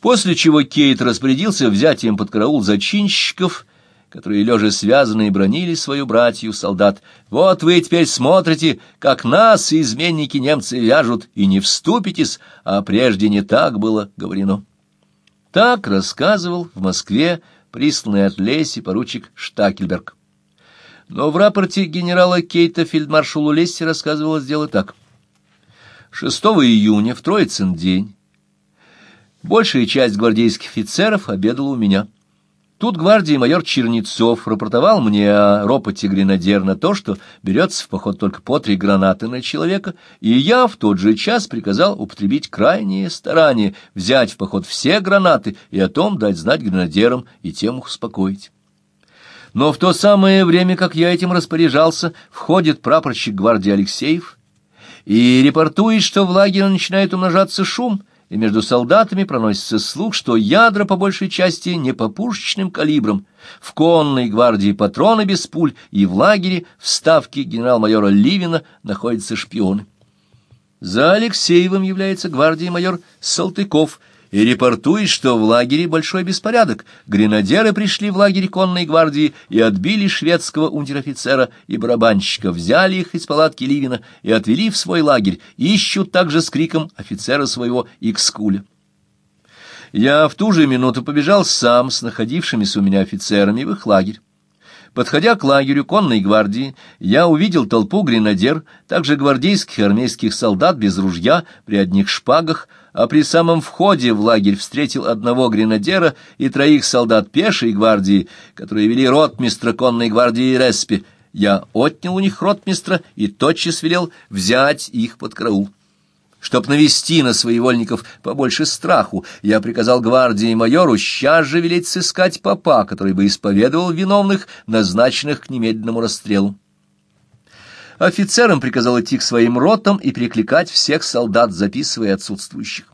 После чего Кейт распорядился взять им под караул зачинщиков, которые, лежа связанные, бронили свою братью солдат. «Вот вы теперь смотрите, как нас, изменники немцы, вяжут, и не вступитесь, а прежде не так было говорено». Так рассказывал в Москве присланный от Леси поручик Штакельберг. Но в рапорте генерала Кейта фельдмаршалу Лесси рассказывалось дело так. 6 июня, в Троицын день, большая часть гвардейских офицеров обедала у меня. Тут гвардии майор Чернецов рапортовал мне о ропоте гренадер на то, что берется в поход только по три гранаты на человека, и я в тот же час приказал употребить крайние старания, взять в поход все гранаты и о том дать знать гренадерам и тем их успокоить. Но в то самое время, как я этим распоряжался, входит прапорщик гвардии Алексеев и репортует, что в лагере начинает умножаться шум, и между солдатами проносится слух, что ядра по большей части не по пушечным калибрам, в конной гвардии патроны без пуль, и в лагере в ставке генерал-майора Ливина находятся шпионы. За Алексеевым является гвардии майор Салтыков — и репортует, что в лагере большой беспорядок. Гренадеры пришли в лагерь конной гвардии и отбили шведского унтер-офицера и барабанщика, взяли их из палатки Ливина и отвели в свой лагерь, ищут также с криком офицера своего Икскуля. Я в ту же минуту побежал сам с находившимися у меня офицерами в их лагерь. Подходя к лагерю конной гвардии, я увидел толпу гренадер, также гвардейских и армейских солдат без ружья, при одних шпагах, а при самом входе в лагерь встретил одного гренадера и троих солдат пешей гвардии, которые вели ротмистра конной гвардии Респи. Я отнял у них ротмистра и тотчас велел взять их под караул. Чтоб навести на своевольников побольше страху, я приказал гвардии майору сейчас же велеть сыскать попа, который бы исповедовал виновных, назначенных к немедленному расстрелу. Офицерам приказал идти к своим ротам и перекликать всех солдат, записывая отсутствующих.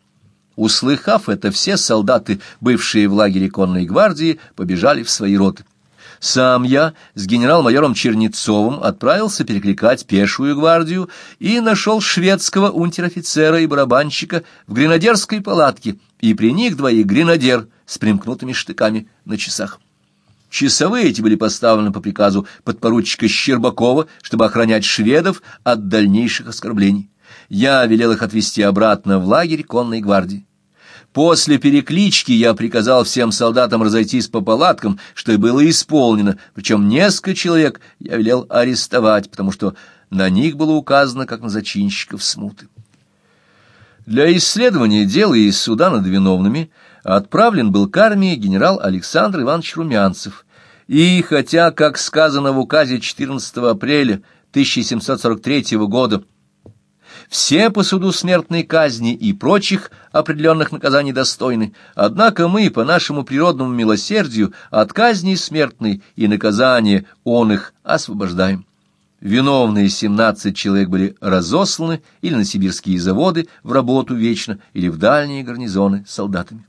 Услыхав это, все солдаты, бывшие в лагере конной гвардии, побежали в свои роты. Сам я с генерал-майором Чернецовым отправился перекликать пешую гвардию и нашел шведского унтер-офицера и барабанщика в гренадерской палатке, и при них двоих гренадер с примкнутыми штыками на часах. Часовые эти были поставлены по приказу подпоручика Щербакова, чтобы охранять шведов от дальнейших оскорблений. Я велел их отвезти обратно в лагерь конной гвардии. После переклички я приказал всем солдатам разойтись по палаткам, что и было исполнено, причем несколько человек я велел арестовать, потому что на них было указано, как на зачинщиков смуты. Для исследования дела и суда над виновными отправлен был к армии генерал Александр Иванович Румянцев, и хотя, как сказано в указе 14 апреля 1743 года, все по суду смертной казни и прочих определенных наказаний достойны, однако мы, по нашему природному милосердию, от казни смертной и наказания он их освобождаем. Виновные семнадцать человек были разосланы или на сибирские заводы в работу вечно, или в дальние гарнизоны солдатами.